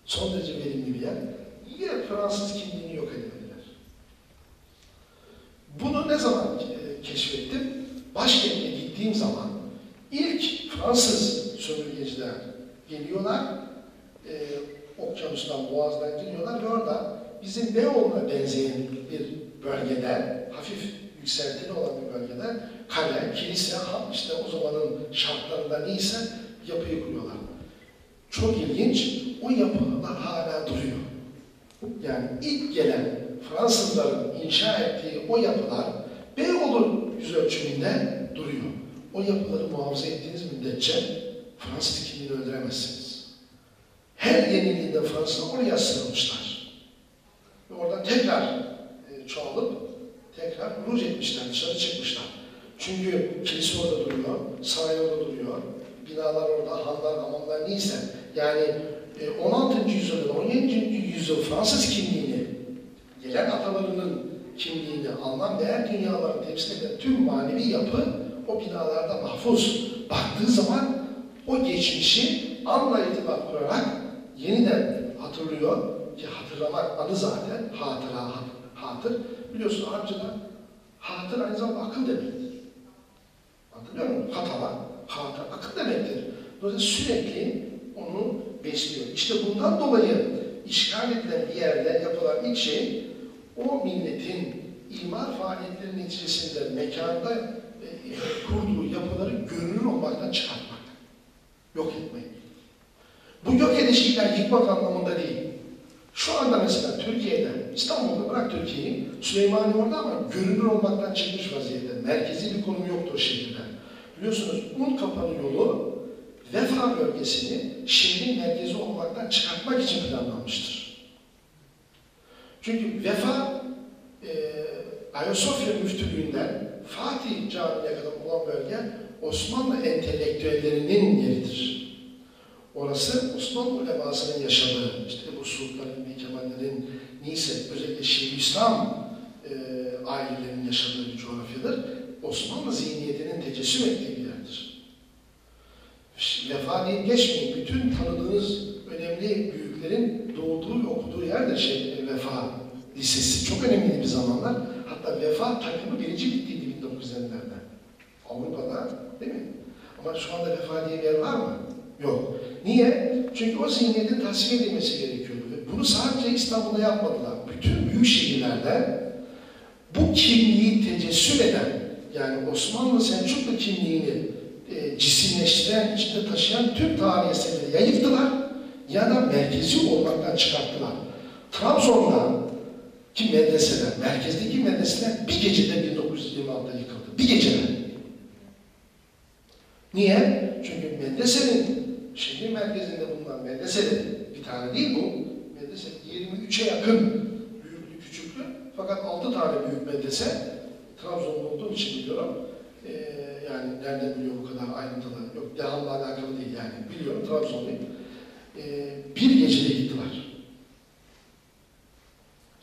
Son derece verimli bir yer. Yine Fransız kimliğini yok etmediler. Bunu ne zaman e, keşfettim? Başkent'e gittiğim zaman ilk Fransız sömürgeciler geliyorlar, e, okyanustan, boğazdan geliyorlar ve orada bizim Beyoğlu'na benzeyen bir bölgede, hafif yükseltili olan bir bölgede kale, kilise, işte o zamanın şartlarında neyse yapıyı kuruyorlar. Çok ilginç, o yapılar hala duruyor. Yani ilk gelen Fransızların inşa ettiği o yapılar Beyoğlu yüz ölçümünde duruyor. O yapıları muhafaza ettiğiniz müddetçe Fransız kimliğini öldüremezsiniz. Her yeniliğinde Fransızlar oraya sığınmışlar. Ve oradan tekrar e, çoğalıp tekrar ruj etmişler, dışarı çıkmışlar. Çünkü kilise orada duruyor, saray orada duruyor, binalar orada, hanlar, hamamlar neyse. Yani 16. yüzyılda, 17. yüzyıl Fransız kimliğini, gelen atalarının kimliğini, anlam değer dünyalarını temsil eden tüm manevi yapı o binalarda mahfuz. Baktığı zaman o geçmişi anla itibat kurarak yeniden hatırlıyor ki hatırlamak anı zaten hatıra, hatır. Biliyorsun Arapçada hatır aynı zamanda akıl demektir. Hatırlıyor musun? Hatala, hatır, akıl demektir. Dolayısıyla sürekli onu besliyor. İşte bundan dolayı işgal edilen bir yerde yapılan ilk şey o milletin imar faaliyetleri neticesinde mekanda e, kurduğu yapıları görünür olmaktan çıkartmak. Yok etmek. Bu yok edişlikler yıkmak anlamında değil. Şu anda mesela Türkiye'de, İstanbul'da bırak Türkiye'yi, Süleymaniye orada ama görünür olmaktan çıkmış vaziyette. Merkezi bir konum yoktur şehirde. Biliyorsunuz un kapanı yolu Vefa bölgesini şehrin merkezi olmaktan çıkartmak için planlanmıştır. Çünkü Vefa e, Ayasofya müftülüğünden Fatih Camii'ne kadar olan bölge Osmanlı entelektüellerinin yeridir. Orası Osmanlı ulemasının yaşadığı, işte bu Sultan İbni Kemal'lerin neyse özellikle Şeyhülislam e, ailelerinin yaşadığı bir coğrafyadır. Osmanlı zihniyetinin tecessüm ettiği bir yerdir. Vefa deyip geçmeyin. Bütün tanıdığınız önemli büyüklerin doğduğu ve okuduğu yerdir şey, Vefa Lisesi. Çok önemli bir zamanlar. Hatta Vefa takımı birinci bittiydi 1950'lerde. Avrupa'da değil mi? Ama şu anda Vefa diye bir yer var mı? Yok. Niye? Çünkü o zihniyetin tasfiye edilmesi gerekiyordu. Bunu sadece İstanbul'da yapmadılar. Bütün büyük şehirlerde bu kimliği tecessüm eden, yani Osmanlı Selçuklu kimliğini e, cisimleştiren, içinde taşıyan tüm tarihi eserleri ya yıktılar ya da merkezi olmaktan çıkarttılar. Trabzon'da ki medreseler, merkezdeki medreseler bir gecede 1926'da yıkıldı. Bir gecede. Niye? Çünkü medresenin şehir merkezinde bulunan medresenin bir tane değil bu. Medrese 23'e yakın büyüklü küçüklü. Fakat 6 tane büyük medrese Trabzon'da olduğum için biliyorum. Ee, yani nereden biliyor bu kadar ayrıntılı? Yok dehamla alakalı değil yani. Biliyorum Trabzon'dayım. Ee, bir gecede gittiler.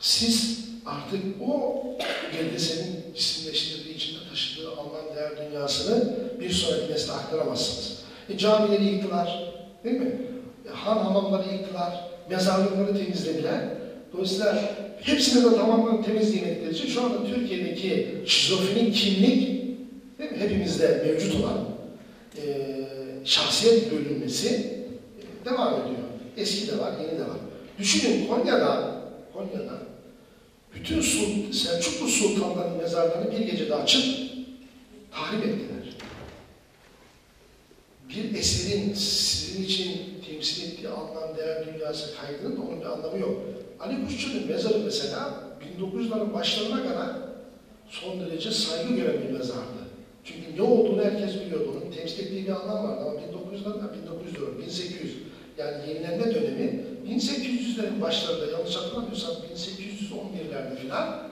Siz artık o medresenin cisimleştirdiği, içinde taşıdığı anlam değer dünyasını bir sonraki nesle aktaramazsınız. E, camileri yıktılar, değil mi? E, han hamamları yıktılar, mezarlıkları temizlediler. Dolayısıyla hepsini de tamamen temizleyemedikleri için şu anda Türkiye'deki şizofrenik kimlik değil mi? hepimizde mevcut olan e, şahsiyet bölünmesi e, devam ediyor. Eski de var, yeni de var. Düşünün Konya'da, Konya'da bütün Selçuklu sultanların mezarlarını bir gecede açıp tahrip ettiler. Bir eserin sizin için temsil ettiği anlam, değer dünyası kaydının da onun bir anlamı yok. Ali Kuşçu'nun mezarı mesela 1900'ların başlarına kadar son derece saygı gören bir mezardı. Çünkü ne olduğunu herkes biliyordu. Onun temsil ettiği bir anlam vardı ama 1900'larda, 1904, 1800 yani yenilenme dönemi 1800'lerin başlarında yanlış hatırlamıyorsam 1811'lerde filan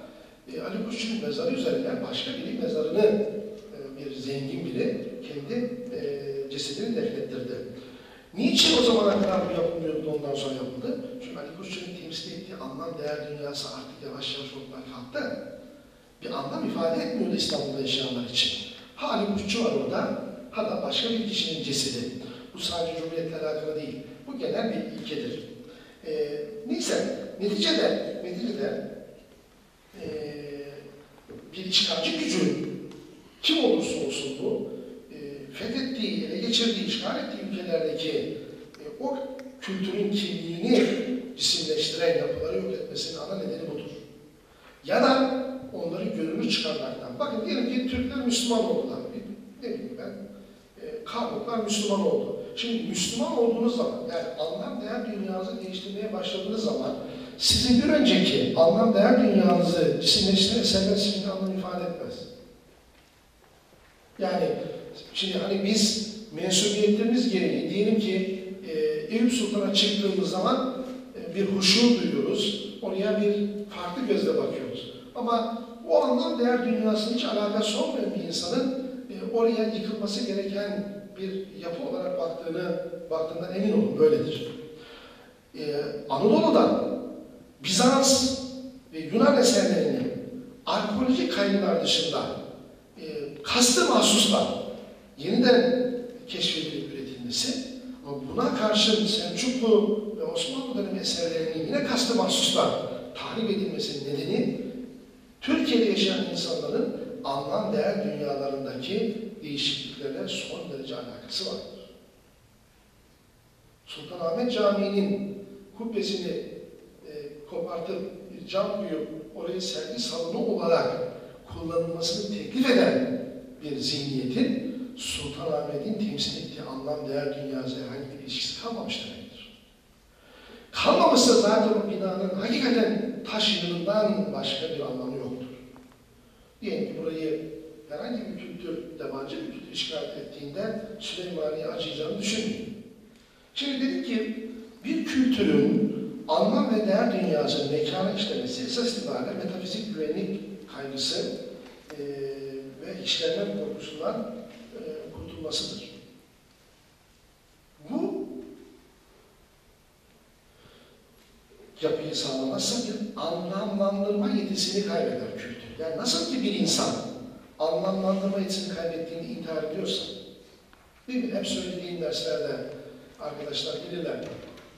e, Ali Kuşçu'nun mezarı üzerinden başka biri mezarını e, bir zengin biri kendi e, cesedini defnettirdi. Niçin o zamana kadar bu yapılmıyordu ondan sonra yapıldı? Çünkü Ali Kuşçu'nun temsil ettiği anlam değer dünyası artık yavaş yavaş ortadan kalktı. Bir anlam ifade etmiyordu İstanbul'da yaşayanlar için. Ha Ali Kuşçu var orada, ha da başka bir kişinin cesedi. Bu sadece Cumhuriyet'le alakalı değil. Bu genel bir ilkedir. Ee, neyse, neticede, neticede e, bir işgalci gücün kim olursa olsun bu, e, fethettiği, ele geçirdiği, işgal ettiği ülkelerdeki e, o kültürün kimliğini cisimleştiren yapıları yok etmesinin ana nedeni budur. Ya da onları görünür çıkarmaktan. Bakın diyelim ki Türkler Müslüman oldular. Ne bileyim ben, e, Karluklar Müslüman oldu. Şimdi Müslüman olduğunuz zaman, yani anlam değer dünyanızı değiştirmeye başladığınız zaman sizin bir önceki anlam değer dünyanızı sizin bir anlam ifade etmez. Yani şimdi hani biz mensubiyetlerimiz gereği diyelim ki e, Eyüp Sultan'a çıktığımız zaman e, bir huşu duyuyoruz. Oraya bir farklı gözle bakıyoruz. Ama o anlam değer dünyasının hiç alakası olmayan bir insanın e, oraya yıkılması gereken bir yapı olarak baktığını baktığından emin olun böyledir. Ee, Anadolu'dan Bizans ve Yunan eserlerinin arkeolojik kaynaklar dışında e, kastı mahsusla yeniden keşfedilip üretilmesi ama buna karşın Selçuklu ve Osmanlı dönemi eserlerinin yine kastı mahsusla tahrip edilmesinin nedeni Türkiye'de yaşayan insanların anlam değer dünyalarındaki değişikliklerle son derece alakası vardır. Sultanahmet Camii'nin kubbesini kopartıp bir cam koyup orayı sergi salonu olarak kullanılmasını teklif eden bir zihniyetin Sultanahmet'in temsil ettiği anlam değer dünyası herhangi bir ilişkisi kalmamış demektir. Kalmamışsa zaten o binanın hakikaten taş yığınından başka bir anlamı yoktur. Diyelim ki burayı herhangi bir kültür, yabancı bir kültür işgal ettiğinde Süleymaniye acıyacağını düşünmeyin. Şimdi dedik ki bir kültürün anlam ve değer dünyası mekana işlemesi esas itibariyle metafizik güvenlik kaygısı e, ve işlenme korkusundan e, kurtulmasıdır. Bu yapıyı sağlamazsa bir anlamlandırma yetisini kaybeder kültür. Yani nasıl ki bir insan anlamlandırma yetisini kaybettiğini intihar ediyorsa, değil mi? Hep söylediğim derslerde arkadaşlar bilirler.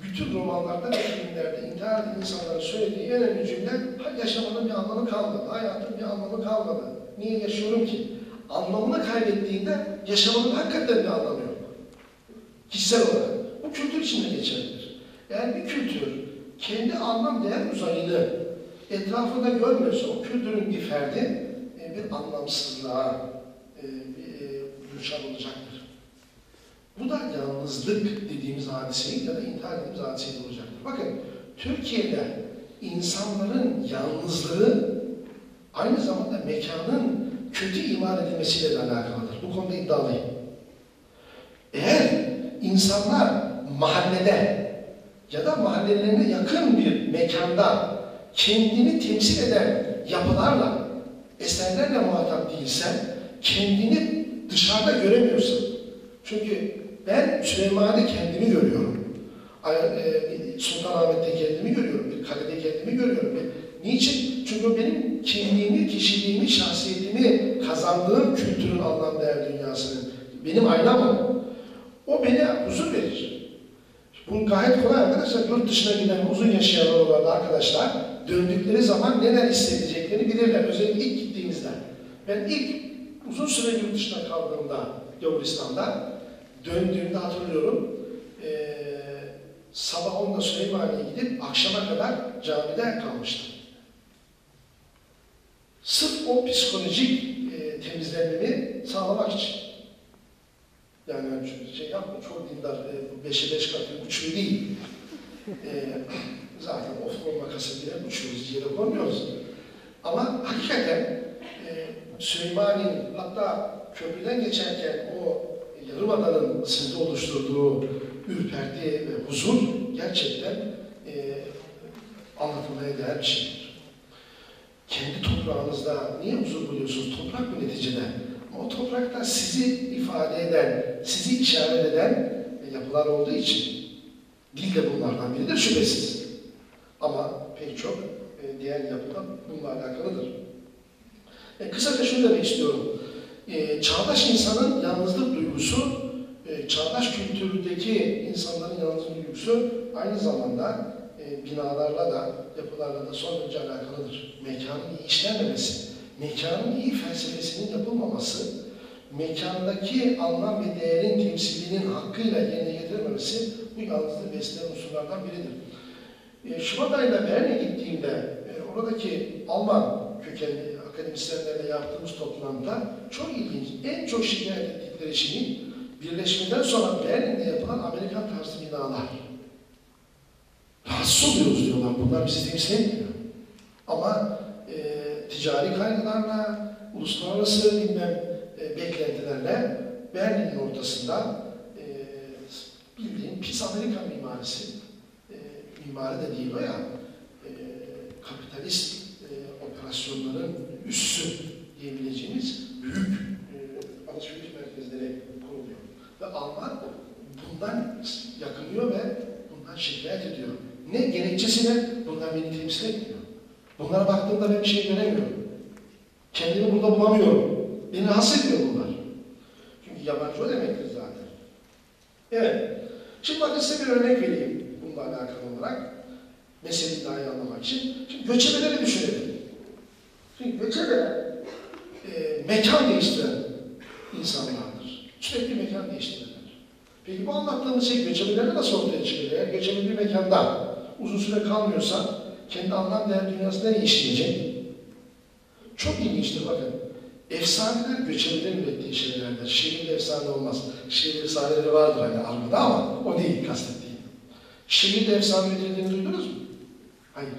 Bütün romanlarda ve filmlerde intihar eden insanların söylediği en önemli cümle "Ha, yaşamanın bir anlamı kalmadı, hayatın bir anlamı kalmadı. Niye yaşıyorum ki? Anlamını kaybettiğinde yaşamanın hakikaten bir anlamı yok. Kişisel olarak. Bu kültür içinde geçerlidir. Eğer bir kültür kendi anlam değer uzayını etrafında görmüyorsa o kültürün bir ferdi e, bir anlamsızlığa e, e, düşer olacaktır. Bu da yalnızlık dediğimiz hadiseyi ya da intihar dediğimiz hadiseyi olacaktır. Bakın Türkiye'de insanların yalnızlığı aynı zamanda mekanın kötü iman edilmesiyle de alakalıdır. Bu konuda iddialıyım. Eğer insanlar mahallede ya da mahallelerine yakın bir mekanda kendini temsil eden yapılarla, eserlerle muhatap değilsen, kendini dışarıda göremiyorsun. Çünkü ben Süleymaniye'de kendimi görüyorum. e, Sultanahmet'te kendimi görüyorum, bir kalede kendimi görüyorum. Niçin? Çünkü benim kimliğimi, kişiliğimi, şahsiyetimi kazandığım kültürün anlam değer dünyasının benim aynam o. O beni huzur verir. Bu gayet kolay arkadaşlar. Yurt dışına giden uzun yaşayan oralarda arkadaşlar döndükleri zaman neler hissedeceklerini bilirler. Özellikle ilk gittiğimizde. Ben ilk uzun süre yurt dışına kaldığımda Yavuristan'da döndüğümde hatırlıyorum. Ee, sabah 10'da Süleymaniye'ye gidip akşama kadar camide kalmıştım. Sırf o psikolojik e, temizlenmemi sağlamak için. Yani ben şey yapma, çok dindar, e, beşe beş katı uçuyor değil. E, zaten oflon makası bile uçuyoruz, yere koymuyoruz. Ama hakikaten e, Süleymaniye'nin hatta köprüden geçerken o Yarımada'nın sizde oluşturduğu ürperti ve huzur gerçekten e, anlatılmaya değer bir şeydir. Kendi toprağınızda niye huzur buluyorsunuz? Toprak bu neticede. Ama o toprakta sizi ifade eden, sizi işaret eden yapılar olduğu için dil de bunlardan biridir şüphesiz. Ama pek çok e, diğer yapıda bununla alakalıdır. E, kısaca şunu demek istiyorum. E, çağdaş insanın yalnızlık duygusu, e, çağdaş kültürdeki insanların yalnızlık duygusu aynı zamanda e, binalarla da, yapılarla da son derece alakalıdır. Mekanın iyi işlenmemesi, mekanın iyi felsefesinin yapılmaması, mekandaki anlam ve değerin temsilinin hakkıyla yerine getirilmemesi bu yalnızlığı besleyen unsurlardan biridir. E, Şubat ayında Bern'e gittiğimde e, oradaki Alman kökenli akademisyenlerle yaptığımız toplantıda çok ilginç, en çok şikayet ettikleri şeyin birleşmeden sonra Berlin'de yapılan Amerikan tarzı binalar. Rahatsız oluyoruz diyorlar, bunlar bizi temsil etmiyor. Ama e, ticari kaygılarla, uluslararası bilmem e, beklentilerle Berlin'in ortasında e, bildiğin pis Amerikan mimarisi, e, mimari de değil o ya, e, kapitalist e, operasyonların üssü diyebileceğimiz büyük e, alışveriş merkezleri kuruluyor. Ve Alman bundan yakınıyor ve bundan şikayet ediyor. Ne gerekçesi ne? Bunlar beni temsil etmiyor. Bunlara baktığımda ben bir şey göremiyorum. Kendimi burada bulamıyorum. Beni rahatsız ediyor bunlar. Çünkü yabancı o demektir zaten. Evet. Şimdi bakın size bir örnek vereyim bununla alakalı olarak. Meseleyi daha iyi anlamak için. Şimdi göçebeleri düşünelim. Şimdi göçebeler e, mekan değiştiren insanlardır. Sürekli mekan değiştirirler. Peki bu anlattığımız şey göçebeleri nasıl ortaya çıkıyor? Eğer göçebe bir mekanda uzun süre kalmıyorsa kendi anlam değer dünyası nereye işleyecek? Çok ilginçtir bakın. Efsaneler göçebelerin ürettiği şeylerdir. Şiirde efsane olmaz. Şiir efsaneleri vardır hani armada ama o değil kastettiğim. Şiirde efsane üretildiğini duydunuz mu? Hayır.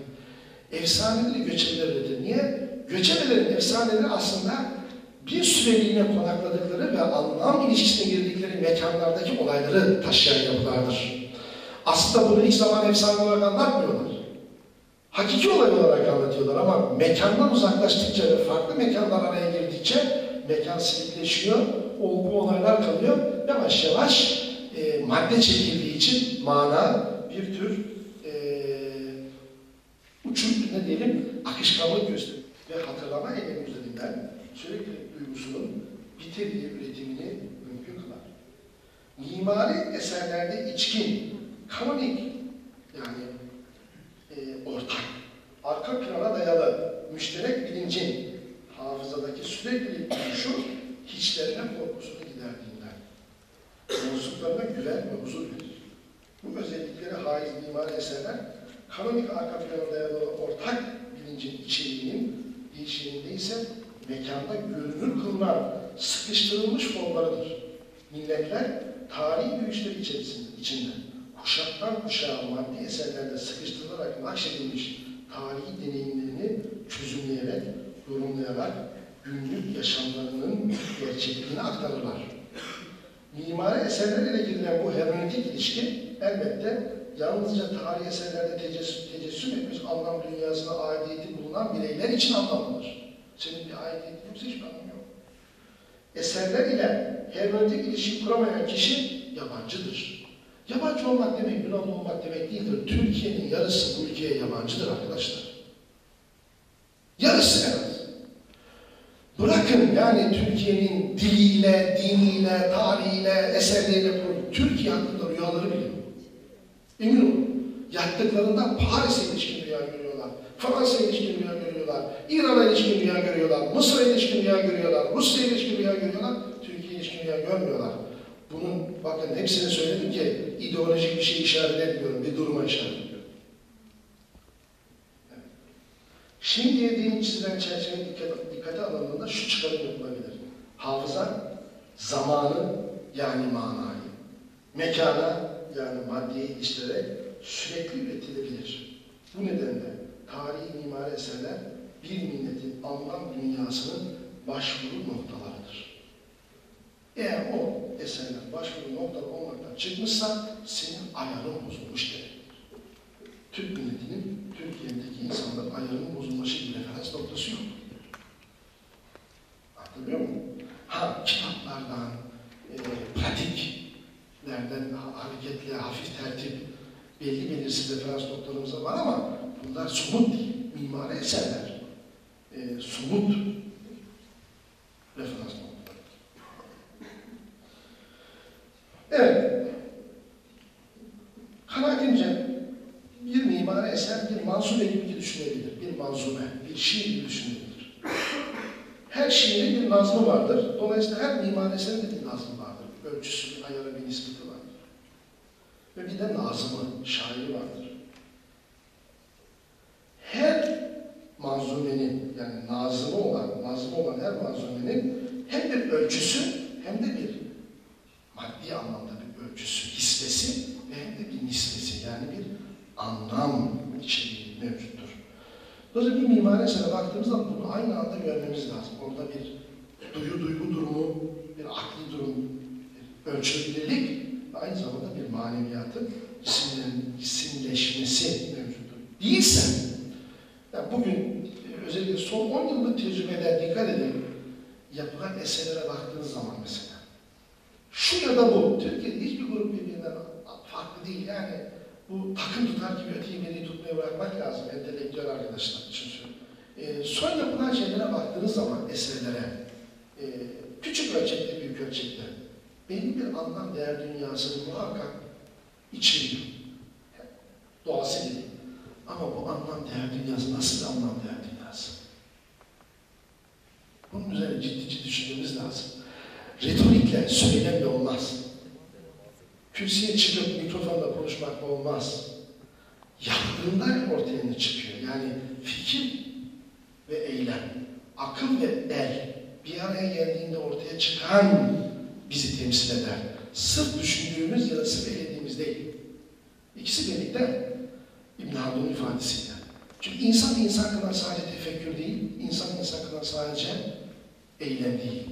Efsaneleri göçebeler üretir. Niye? Göçebelerin efsaneleri aslında bir süreliğine konakladıkları ve anlam ilişkisine girdikleri mekanlardaki olayları taşıyan yapılardır. Aslında bunu hiç zaman efsane olarak anlatmıyorlar. Hakiki olay olarak anlatıyorlar ama mekandan uzaklaştıkça ve farklı mekanlar araya girdikçe mekan silikleşiyor, olgu olaylar kalıyor. Yavaş yavaş e, madde çekildiği için mana bir tür e, uçuk ne diyelim akışkanlık gösteriyor. ve hatırlama eylemi üzerinden süreklilik duygusunun bitirdiği üretimini mümkün kılar. Mimari eserlerde içkin, kanonik yani e, ortak, arka plana dayalı müşterek bilincin hafızadaki süreklilik duyuşu hiçlerine korkusunu giderdiğinden mensuplarına güven ve huzur verir. Bu özelliklere haiz mimari eserler kanonik arka plana ortak bilincin içeriğinin değişiminde ise mekanda görünür kılınan sıkıştırılmış formlarıdır. Milletler tarihi büyüşler içerisinde, içinde kuşaktan kuşağa maddi eserlerde sıkıştırılarak nakşedilmiş tarihi deneyimlerini çözümleyerek, yorumlayarak günlük yaşamlarının gerçekliğini aktarırlar. Mimari eserler ile girilen bu hermeneutik ilişki elbette yalnızca tarihi eserlerde tecessüm, tecessüm etmiş anlam dünyasına aidiyeti bulunan bireyler için anlamlıdır. Senin bir aidiyetin yoksa hiçbir anlamı yok. Eserler ile hermeneutik ilişki kuramayan kişi yabancıdır. Yabancı olmak demek, Yunanlı olmak demek değildir. Türkiye'nin yarısı bu ülkeye yabancıdır arkadaşlar. Yarısı en az. Bırakın yani Türkiye'nin diliyle, diniyle, tarihiyle, eserleriyle kurulu. Türkiye hakkında rüyaları biliyor. Emin olun. Yattıklarında Paris'e ilişkin rüya görüyorlar. Fransa'ya ilişkin rüya görüyorlar. İran'a ilişkin rüya görüyorlar. Mısır'a ilişkin rüya görüyorlar. Rusya'ya ilişkin rüya görüyorlar. Türkiye'ye ilişkin rüya görmüyorlar. Bunun bakın hepsini söyledim ki ideolojik bir şey işaret etmiyorum. Bir duruma işaret ediyorum. Evet. Şimdiye değin çizilen çerçeve dikkat, dikkate alındığında şu çıkarım yapılabilir. Hafıza zamanı yani manayı, mekana yani maddiye iliştirerek sürekli üretilebilir. Bu nedenle tarihi mimari eserler bir milletin anlam dünyasının başvuru noktalarıdır. Eğer o eserler başvuru noktaları olmaktan çıkmışsa senin ayarın bozulmuş demektir. Türk milletinin Türkiye'deki insanların ayarının bozulması gibi referans noktası yok. Anlatabiliyor muyum? Ha kitaplardan, e, pratiklerden hareketli, hafif tertip, belli belirsiz referans noktalarımız var ama bunlar somut değil. Mimari eserler. E, somut referans noktaları. Evet. Kanaatimce bir mimari eser bir manzume gibi düşünebilir. Bir manzume, bir şiir gibi düşünebilir. Her şiirin bir nazmı vardır. Dolayısıyla her mimari eserin de bir nazmı vardır. Bir ölçüsü, bir ayarı, bir nispeti vardır. Ve bir de şairi vardır. Her manzumenin, yani nazımı olan, nazımı olan her manzumenin hem bir ölçüsü hem de bir maddi anlamda bir ölçüsü, hissesi ve hem de bir nispesi, yani bir anlam içeriği mevcuttur. Dolayısıyla bir mimari esere baktığımızda bunu aynı anda görmemiz lazım. Orada bir duyu, duygu durumu, bir akli durum, bir ölçülebilirlik ve aynı zamanda bir maneviyatın isimlerin isimleşmesi mevcuttur. Değilse, yani bugün özellikle son 10 yıllık tecrübeler dikkat edin, yapılan eserlere baktığınız zaman mesela, şu ya da bu, Türkiye'de hiçbir grup birbirinden farklı değil. Yani bu takım tutar gibi öteyi beni tutmaya bırakmak lazım entelektüel arkadaşlar için söylüyorum. Ee, son yapılan şeylere baktığınız zaman eserlere, e, küçük ölçekte, büyük ölçekte, belli bir anlam değer dünyasını muhakkak içeriyor. Doğası gibi. Ama bu anlam değer dünyası nasıl anlam değer dünyası? Bunun üzerine ciddi ciddi düşünmemiz lazım. Retorikle, söylemle olmaz. Kürsüye çıkıp mikrofonla konuşmakla olmaz. Yaptığında ortaya çıkıyor? Yani fikir ve eylem, akıl ve el bir araya geldiğinde ortaya çıkan bizi temsil eder. Sırf düşündüğümüz ya da sırf değil. İkisi birlikte İbn Haldun'un ifadesiyle. Çünkü insan insan kılan sadece tefekkür değil, insan insan kılan sadece eylem değil.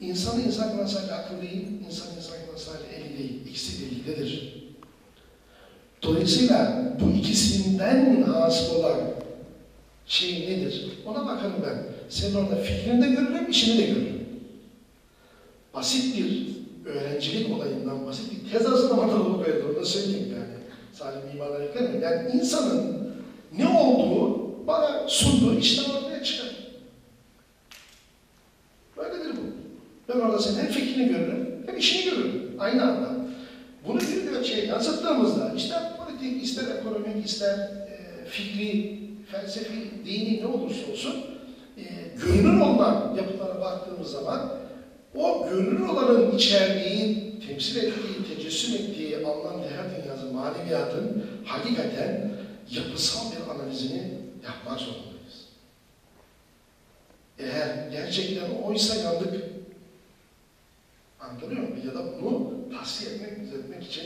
İnsanı insan kılan sadece akıl değil, insan insan kılan sadece eli değil. İkisi birliktedir. Dolayısıyla bu ikisinden hasıl olan şey nedir? Ona bakalım ben. Senin orada fikrini de görürüm, işini de görürüm. Basit bir öğrencilik olayından bahsettik. Tez hazırlamada da böyleydi, onu da söyleyeyim yani. Sadece mimarlar eklemeyeyim. Yani insanın ne olduğu bana sunduğu işten ortaya çıkar. Böyledir bu. Ben orada senin hem fikrini görürüm, hem işini görürüm. Aynı anda. Bunu bir de şey yansıttığımızda, ister politik, ister ekonomik, ister e, fikri, felsefi, dini ne olursa olsun, e, görünür olan yapılara baktığımız zaman o görünür olanın içerdiği, temsil ettiği, tecessüm ettiği anlam değer dünyası, maneviyatın hakikaten yapısal bir analizini yapmak zorundayız. Eğer gerçekten oysa yandık. Anlatabiliyor muyum? Ya da bunu tasfiye etmek, düzeltmek için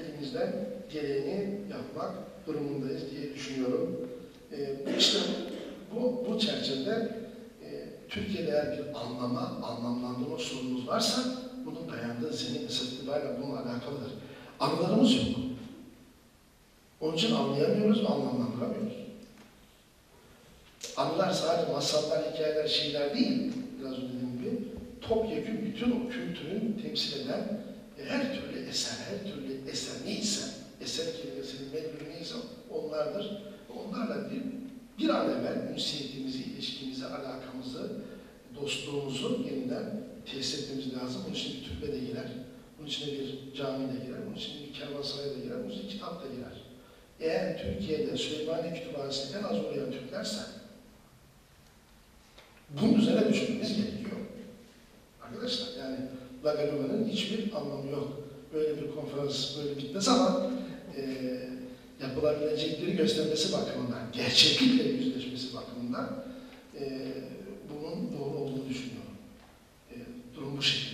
elimizden gereğini yapmak durumundayız diye düşünüyorum. Ee, işte bu, bu çerçevede Türkiye'de eğer bir anlama, anlamlandırma sorunumuz varsa bunun dayandığı zemin itibariyle bununla alakalıdır. Anılarımız yok. Onun için anlayamıyoruz ve anlamlandıramıyoruz. Anılar sadece masallar, hikayeler, şeyler değil. Biraz önce dediğim gibi topyekun bütün o kültürün temsil eden e, her türlü eser, her türlü eser neyse, eser kelimesinin medlülü neyse onlardır. Onlarla bir, bir an evvel ünsiyetimizi, ilişkimizi, alakamızı, dostluğumuzu yeniden tesis etmemiz lazım. Bunun için bir türbe de girer. Bunun içine bir cami de girer. Bunun içine bir kervansaray da girer. Bunun içine kitap da girer. Eğer Türkiye'de Süleymaniye Kütüphanesi'ne en az uğrayan Türklerse bunun üzerine düşünmemiz gerekiyor. Arkadaşlar yani Lagaluva'nın hiçbir anlamı yok. Böyle bir konferans böyle bitmez ama e, yapılabilecekleri göstermesi bakımından, gerçeklikle yüzleşmesi bakımından e, bunun doğru olduğunu düşünüyorum. E, durum bu şekilde.